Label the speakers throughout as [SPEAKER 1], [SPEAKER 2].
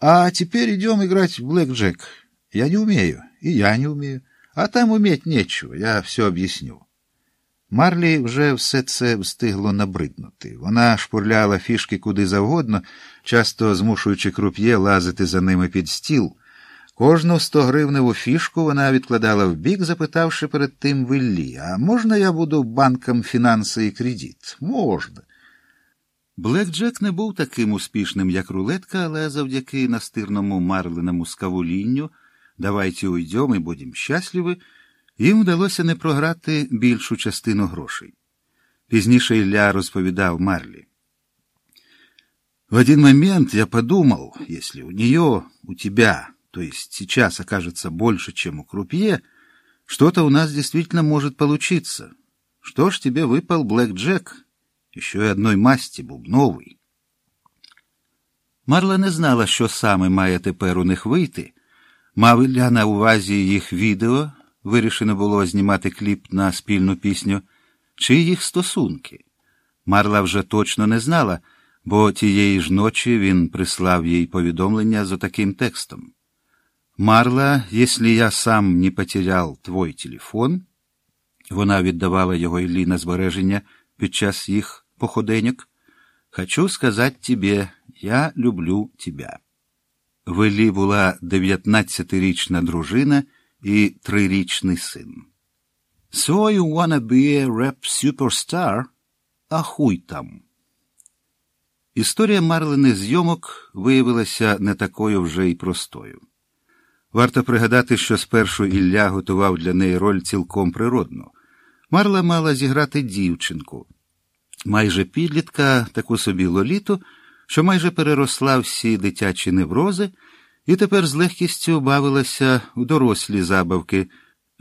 [SPEAKER 1] А теперь идем играть в блэк-джек. Я не умею, и я не умею. А там уметь нечего, я все об'ясню. Марлі вже все це встигло набриднути. Вона шпурляла фішки куди завгодно, часто змушуючи круп'є лазити за ними під стіл. Кожну стогривневу фішку вона відкладала в бік, запитавши перед тим Виллі, а можна я буду банком фінанси і кредит? Можна. Блек Джек не був таким успішним, як рулетка, але завдяки настирному марленому скавулінню давайте уйдем і будемо щасливі, їм вдалося не програти більшу частину грошей. Пізніше Ілля розповідав Марлі. В один момент я подумал, если у нее, у тебя, то есть сейчас окажется больше, чем у крупье, что-то у нас действительно может получиться. Что ж тебе выпал Блэк Джек, еще й одной масті бубновий. Марла не знала, що саме має тепер у них вийти. Мав Ілля на увазі їх відео, вирішено було знімати кліп на спільну пісню, чи їх стосунки. Марла вже точно не знала, бо тієї ж ночі він прислав їй повідомлення з отаким текстом. Марла, якщо я сам не потерял твой телефон, вона віддавала його Іллі на збереження під час їх походенек, хочу сказать тебе, я люблю тебя. В Іллі була 19-річна дружина і трирічний син. So you wanna be a rap superstar? А хуй там. Історія Марлиних зйомок виявилася не такою вже й простою. Варто пригадати, що спершу Ілля готував для неї роль цілком природну. Марла мала зіграти дівчинку, майже підлітка, таку собі лоліту, що майже переросла всі дитячі неврози, і тепер з легкістю бавилася у дорослі забавки,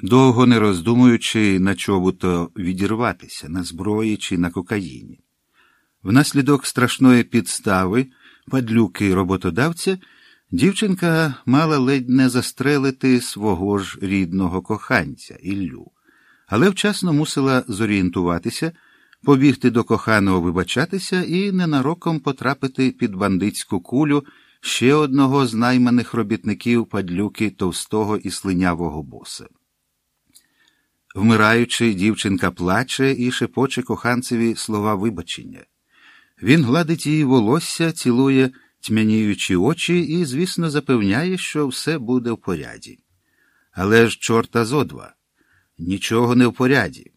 [SPEAKER 1] довго не роздумуючи, на чобуто відірватися, на зброї чи на кокаїні. Внаслідок страшної підстави, падлюки роботодавця, дівчинка мала ледь не застрелити свого ж рідного коханця Іллю, але вчасно мусила зорієнтуватися побігти до коханого вибачатися і ненароком потрапити під бандитську кулю ще одного з найманих робітників падлюки товстого і слинявого боса. Вмираючи, дівчинка плаче і шепоче коханцеві слова вибачення. Він гладить її волосся, цілує тьмяніючі очі і, звісно, запевняє, що все буде в поряді. Але ж чорта зо два. Нічого не в поряді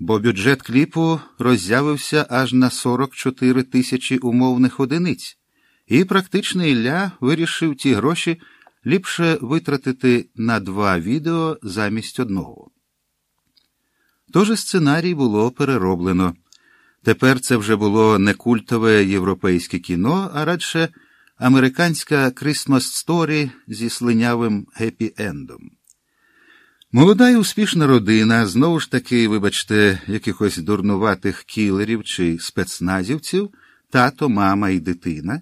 [SPEAKER 1] бо бюджет кліпу роззявився аж на 44 тисячі умовних одиниць, і практично Ілля вирішив ті гроші ліпше витратити на два відео замість одного. Тож сценарій було перероблено. Тепер це вже було не культове європейське кіно, а радше американська Christmas Story зі слинявим гепі-ендом. Молода і успішна родина, знову ж таки, вибачте, якихось дурнуватих кілерів чи спецназівців, тато, мама і дитина,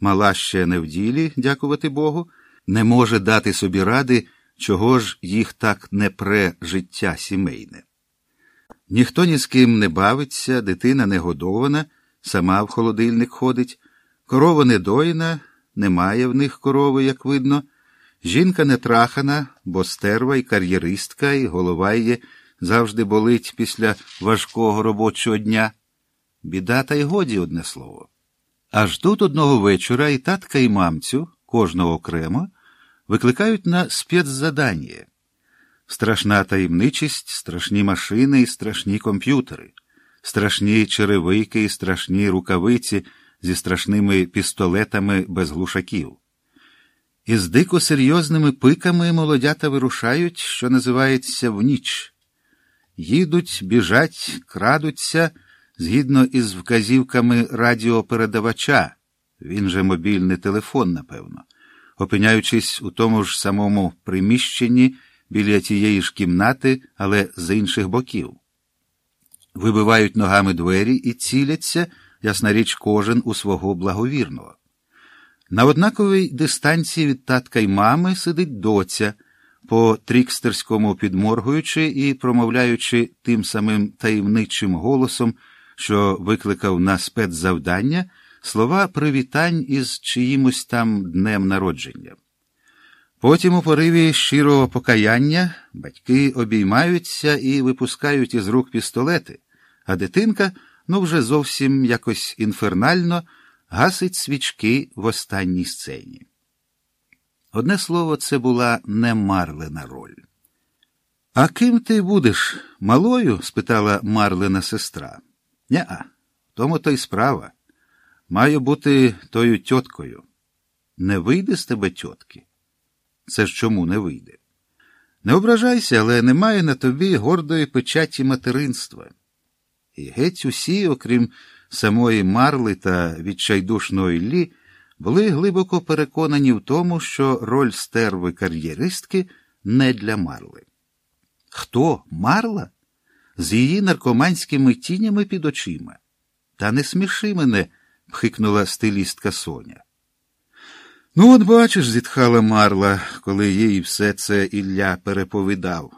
[SPEAKER 1] мала ще не в ділі, дякувати Богу, не може дати собі ради, чого ж їх так не пре життя сімейне. Ніхто ні з ким не бавиться, дитина не годована, сама в холодильник ходить, корова не доїна, немає в них корови, як видно. Жінка не трахана, бо стерва і кар'єристка, і голова її завжди болить після важкого робочого дня. Біда, та й годі одне слово. Аж тут одного вечора і татка, і мамцю, кожного окремо, викликають на спецзадання. Страшна таємничість, страшні машини і страшні комп'ютери, страшні черевики і страшні рукавиці зі страшними пістолетами без глушаків. Із дико серйозними пиками молодята вирушають, що називається в ніч. Їдуть, біжать, крадуться згідно із вказівками радіопередавача, він же мобільний телефон, напевно, опиняючись у тому ж самому приміщенні біля тієї ж кімнати, але з інших боків. Вибивають ногами двері і ціляться, ясна річ, кожен у свого благовірного. На однаковій дистанції від татка й мами сидить доця, по трікстерському підморгуючи і промовляючи тим самим таємничим голосом, що викликав на спецзавдання, слова привітань із чиїмось там днем народження. Потім у пориві щирого покаяння батьки обіймаються і випускають із рук пістолети, а дитинка, ну вже зовсім якось інфернально, гасить свічки в останній сцені. Одне слово, це була не Марлина роль. А ким ти будеш малою? спитала Марлина сестра. Ня, тому то й справа. Маю бути тою тьоткою. Не вийде з тебе тьотки? Це ж чому не вийде? Не ображайся, але немає на тобі гордої печаті материнства. І геть усі, окрім самої Марли та відчайдушної Лі, були глибоко переконані в тому, що роль стерви кар'єристки не для Марли. Хто Марла? З її наркоманськими тінями під очима. Та не сміши мене, пхикнула стилістка Соня. Ну, от бачиш, зітхала Марла, коли їй все це Ілля переповідав.